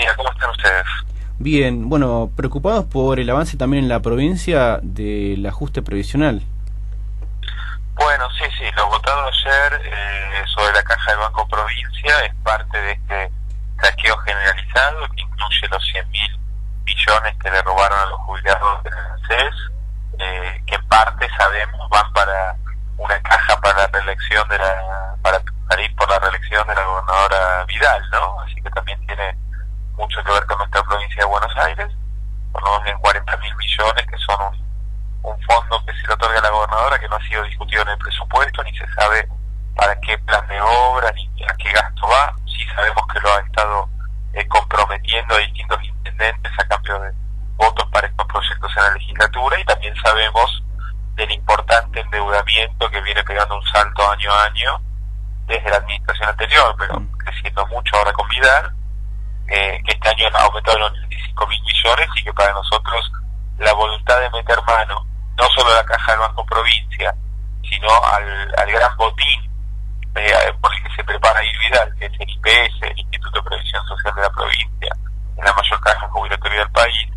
día, ¿cómo están ustedes? Bien, bueno, preocupados por el avance también en la provincia del ajuste previsional. Bueno, sí, sí, lo votado ayer eh, sobre la caja del Banco Provincia es parte de este saqueo generalizado que incluye los 100 mil billones que le robaron a los jubilados de la CES, eh, que en parte sabemos van para una caja para la reelección de la, para, para ir por la reelección de la gobernadora Vidal, ¿no? Así que también mucho que ver con nuestra provincia de Buenos Aires, por lo menos 40 mil millones, que son un, fondo que se le otorga a la gobernadora, que no ha sido discutido en el presupuesto, ni se sabe para qué plan de obra, ni a qué gasto va. Sí sabemos que lo ha estado eh, comprometiendo a distintos intendentes a cambio de votos para estos proyectos en la legislatura, y también sabemos del importante endeudamiento que viene pegando un salto año a año desde la administración anterior, pero mm. creciendo mucho ahora con Vidal eh, que este año ha aumentado los 95 mil millones y que para nosotros la voluntad de meter mano, no solo a la caja del Banco Provincia, sino al, al gran botín eh, por el que se prepara ir Vidal, que es el IPS, el Instituto de Previsión Social de la provincia, en la mayor caja jubilatoria del país,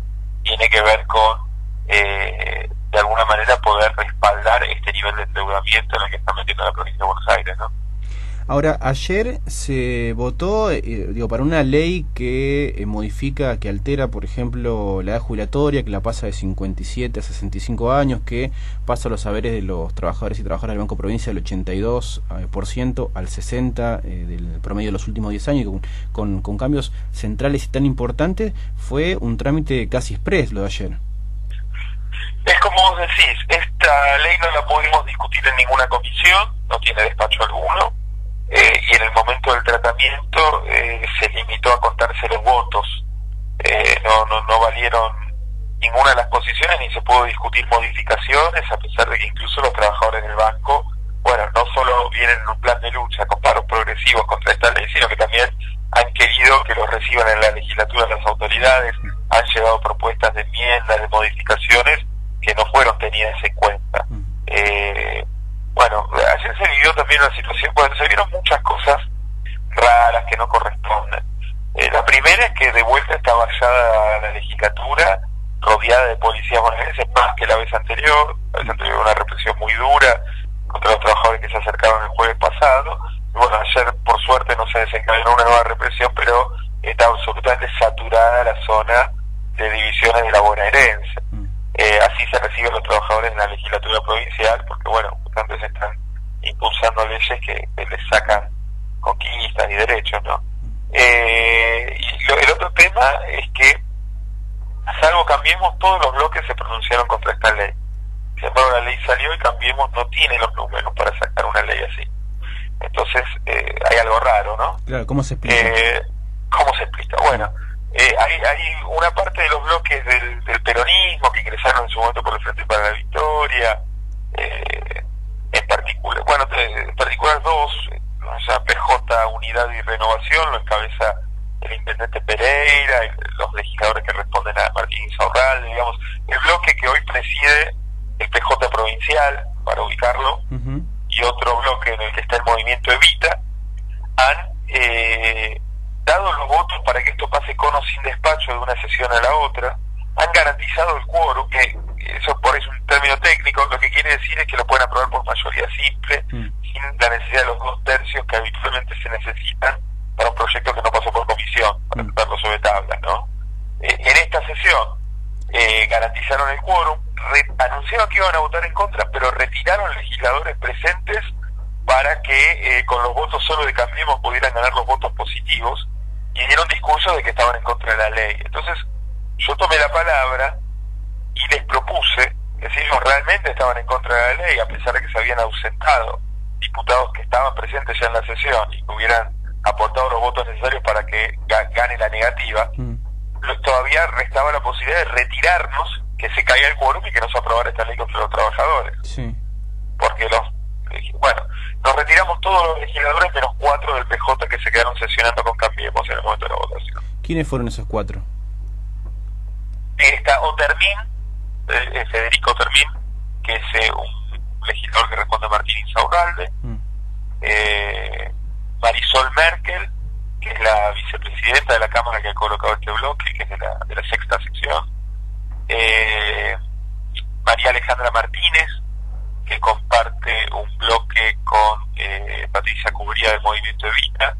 tiene que ver con, eh, de alguna manera, poder respaldar este nivel de endeudamiento en el que está metiendo la provincia de Buenos Aires, ¿no? Ahora, ayer se votó eh, digo, para una ley que eh, modifica, que altera, por ejemplo, la edad jubilatoria, que la pasa de 57 a 65 años, que pasa los saberes de los trabajadores y trabajadoras del Banco Provincia del 82% eh, al 60% del promedio de los últimos 10 años, con, con, con cambios centrales y tan importantes, fue un trámite casi express lo de ayer. Es como vos decís, esta ley no la pudimos discutir en ninguna comisión, no tiene despacho alguno, eh, y en el momento del tratamiento eh, se limitó a contarse los votos. Eh, no, no, no valieron ninguna de las posiciones ni se pudo discutir modificaciones, a pesar de que incluso los trabajadores del banco, bueno, no solo vienen en un plan de lucha con paros progresivos contra esta ley, sino que también han querido que los reciban en la legislatura las autoridades, han llevado propuestas de enmiendas, de modificaciones que no fueron tenidas en cuenta. Eh, bueno, ayer se vivió también una situación, bueno, se vieron muchas cosas raras que no corresponden. Eh, la primera es que de vuelta está vallada la legislatura, rodeada de policías bonaerenses, más que la vez anterior. La vez anterior una represión muy dura contra los trabajadores que se acercaron el jueves pasado. Y bueno, ayer por suerte no se desencadenó una nueva represión, pero está absolutamente saturada la zona de divisiones de la bonaerense. Eh, así se reciben los trabajadores en la legislatura provincial, porque bueno, se están impulsando leyes que, les sacan conquistas y derechos, ¿no? Eh, y el otro tema es que, salvo Cambiemos, todos los bloques se pronunciaron contra esta ley. Sin embargo, la ley salió y Cambiemos no tiene los números para sacar una ley así. Entonces, eh, hay algo raro, ¿no? Claro, ¿cómo se explica? Eh, ¿Cómo se explica? Bueno, eh, hay, hay una parte de los bloques del, del peronismo que ingresaron en su momento por el Frente para la Victoria, eh, en particular, bueno, en particular dos, o sea, PJ Unidad y Renovación, lo encabeza el intendente Pereira, los legisladores que responden a Martín Saurral, digamos, el bloque que hoy preside el PJ provincial, para ubicarlo, y otro bloque en el que está el movimiento Evita, han eh, dado los votos para que esto pase con o sin despacho de una sesión a la otra, han garantizado el quórum, que eso por eso un término técnico, lo que quiere decir es que lo pueden aprobar por mayoría simple, mm. La necesidad de los dos tercios que habitualmente se necesitan para un proyecto que no pasó por comisión, para mm. sobre tablas, ¿no? Eh, en esta sesión eh, garantizaron el quórum, anunciaron que iban a votar en contra, pero retiraron legisladores presentes para que eh, con los votos solo de Cambiemos pudieran ganar los votos positivos y dieron discurso de que estaban en contra de la ley. Entonces, yo tomé la palabra y les propuse que si ellos realmente estaban en contra de la ley, a pesar de que se habían ausentado diputados que estaban presentes ya en la sesión y que hubieran aportado los votos necesarios para que gane la negativa, mm. todavía restaba la posibilidad de retirarnos, que se caiga el quórum y que no se aprobara esta ley contra los trabajadores. Porque los, bueno, nos retiramos todos los legisladores menos cuatro del PJ que se quedaron sesionando con Cambiemos en el momento de la votación. ¿Quiénes fueron esos cuatro? Está Otermin, eh, Federico Termín, que es eh, un legislador que responde a Martín Insaurralde, mm. eh, Marisol Merkel que es la vicepresidenta de la Cámara que ha colocado este bloque, que es de la, de la sexta sección. Eh, María Alejandra Martínez, que comparte un bloque con eh, Patricia Cubría del Movimiento Evita,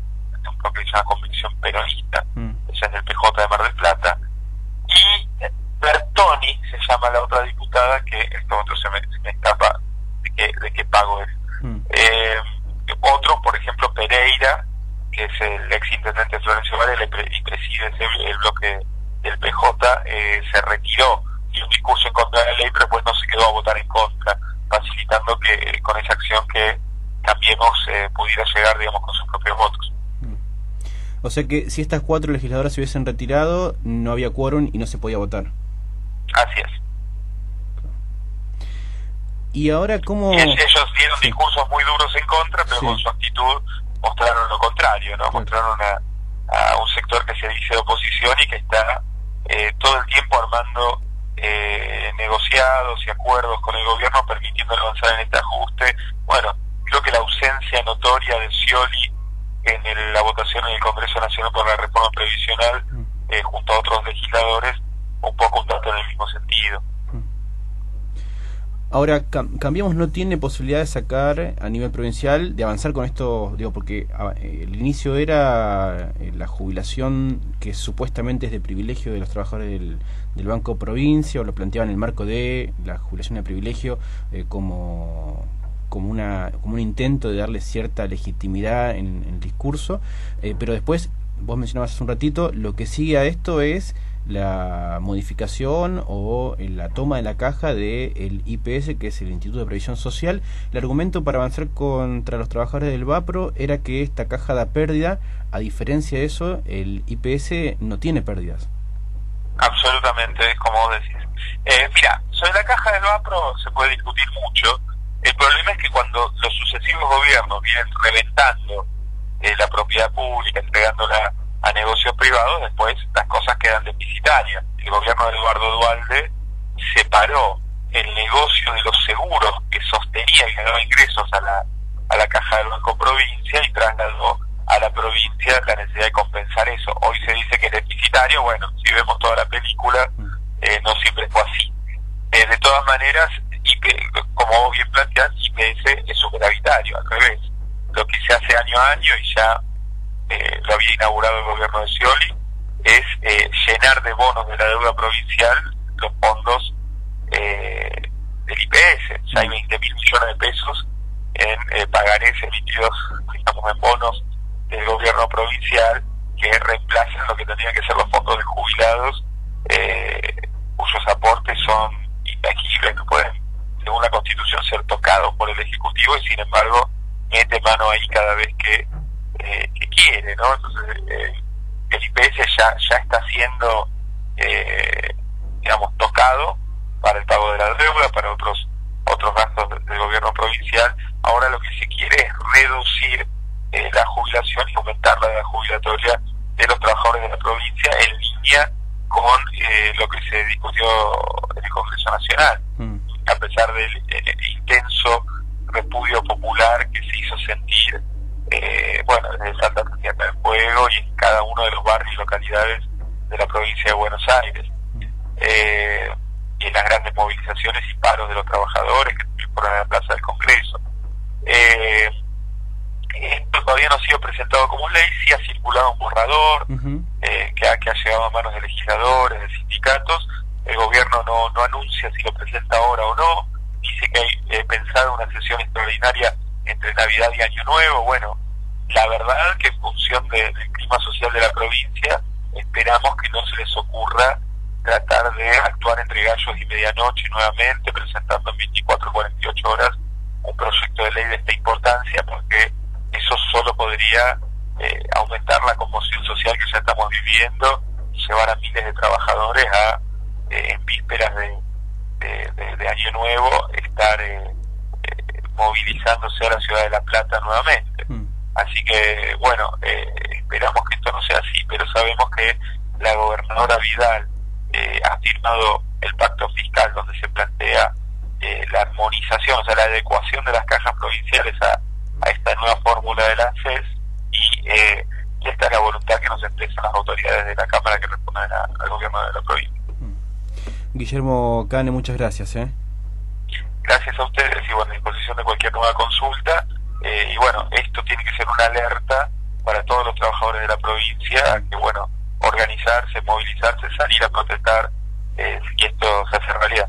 un bloque que se llama Convicción Peronista, mm. ella es del PJ de Mar del Plata. Y Bertoni se llama la otra diputada, que esto otro se me, escapa de qué, de qué pago es. Mm. Eh, otros, por ejemplo, Pereira, que es el ex intendente Florencio Varela y preside el bloque del PJ, eh, se retiró y un discurso en contra de la ley, pero pues no se quedó a votar en contra, facilitando que con esa acción que Cambiemos eh, pudiera llegar, digamos, con sus propios votos. Mm. O sea que si estas cuatro legisladoras se hubiesen retirado, no había quórum y no se podía votar. Así es. Y ahora, ¿cómo...? ellos dieron discursos muy duros en contra, pero con su actitud mostraron lo contrario, ¿no? Mostraron a, un sector que se dice de oposición y que está eh, todo el tiempo armando eh, negociados y acuerdos con el gobierno permitiendo avanzar en este ajuste. Bueno, creo que la ausencia notoria de Scioli en la votación en el Congreso Nacional por la reforma previsional, mm. eh, junto a otros legisladores, un poco un dato en el mismo sentido. Ahora, Cambiamos no tiene posibilidad de sacar a nivel provincial, de avanzar con esto, digo, porque el inicio era eh, la jubilación que supuestamente es de privilegio de los trabajadores del, Banco Provincia, o lo planteaban en el marco de la jubilación de privilegio eh, como, como, una, como un intento de darle cierta legitimidad en, el discurso, eh, pero después, vos mencionabas hace un ratito, lo que sigue a esto es la modificación o la toma de la caja del IPS, que es el Instituto de Previsión Social. El argumento para avanzar contra los trabajadores del VAPRO era que esta caja da pérdida, a diferencia de eso, el IPS no tiene pérdidas. Absolutamente, como vos decís. Eh, mira, sobre la caja del VAPRO se puede discutir mucho. El problema es que cuando los sucesivos gobiernos vienen reventando eh, la propiedad pública, entregándola a negocios privados, después las cosas quedan deficitarias. El gobierno de Eduardo Dualde separó el negocio de los seguros que sostenía y generaba ingresos a la, a la caja del Banco Provincia y trasladó a la provincia la necesidad de compensar eso. Hoy se dice que es deficitario, bueno, si vemos toda la película, eh, no siempre fue así. Eh, de todas maneras, como vos bien planteás, IPS es superavitario, al revés. Lo que se hace año a año y ya eh, lo había inaugurado el gobierno de Scioli, es eh, llenar de bonos de la deuda provincial los fondos eh, del IPS. Hay 20 mil millones de pesos en eh, pagarés emitidos, digamos, en bonos del gobierno provincial que reemplazan lo que tendrían que ser los fondos de jubilados, cuyos aportes son intangibles, que pueden, según la Constitución, ser tocados por el Ejecutivo y, sin embargo, mete mano ahí cada vez que eh, quiere, ¿no? Entonces, eh, el IPS ya, ya está siendo, eh, digamos, tocado para el pago de la deuda, para otros otros gastos del gobierno provincial. Ahora lo que se quiere es reducir la jubilación y aumentar la jubilatoria de los trabajadores de la provincia en línea con lo que se discutió en el Congreso Nacional. Mm. A pesar del intenso repudio popular que se hizo sentir eh, bueno, desde Santa Tatiana del Fuego y en cada uno de los barrios y localidades de la provincia de Buenos Aires. Eh, y en las grandes movilizaciones y paros de los trabajadores que fueron a la Plaza del Congreso. Eh, esto todavía no ha sido presentado como ley, sí ha circulado un borrador eh, que, ha, que ha llegado a manos de legisladores, de sindicatos. El gobierno no, no anuncia si lo presenta ahora o no. Dice que hay eh, pensado una sesión extraordinaria entre Navidad y Año Nuevo. Bueno, la verdad que en función del clima social de la provincia, esperamos que no se les ocurra tratar de actuar entre gallos y medianoche nuevamente, presentando en 24 o 48 horas un proyecto de ley de esta importancia, porque eso solo podría eh, aumentar la conmoción social que ya estamos viviendo, llevar a miles de trabajadores a, eh, en vísperas de, de, Año Nuevo, estar eh, movilizándose a la ciudad de La Plata nuevamente. Mm. Así que, bueno, eh, esperamos que esto no sea así, pero sabemos que la gobernadora Vidal eh, ha firmado el pacto fiscal donde se plantea eh, la armonización, o sea, la adecuación de las cajas provinciales a, esta nueva fórmula de la ANSES y y esta es la voluntad que nos expresan las autoridades de la Cámara que responden al gobierno de la provincia. Mm. Guillermo Cane, muchas gracias. ¿eh? Gracias a ustedes y bueno, a disposición de cualquier nueva consulta. Eh, y bueno, esto tiene que ser una alerta para todos los trabajadores de la provincia, que bueno, organizarse, movilizarse, salir a protestar eh, si esto se hace realidad.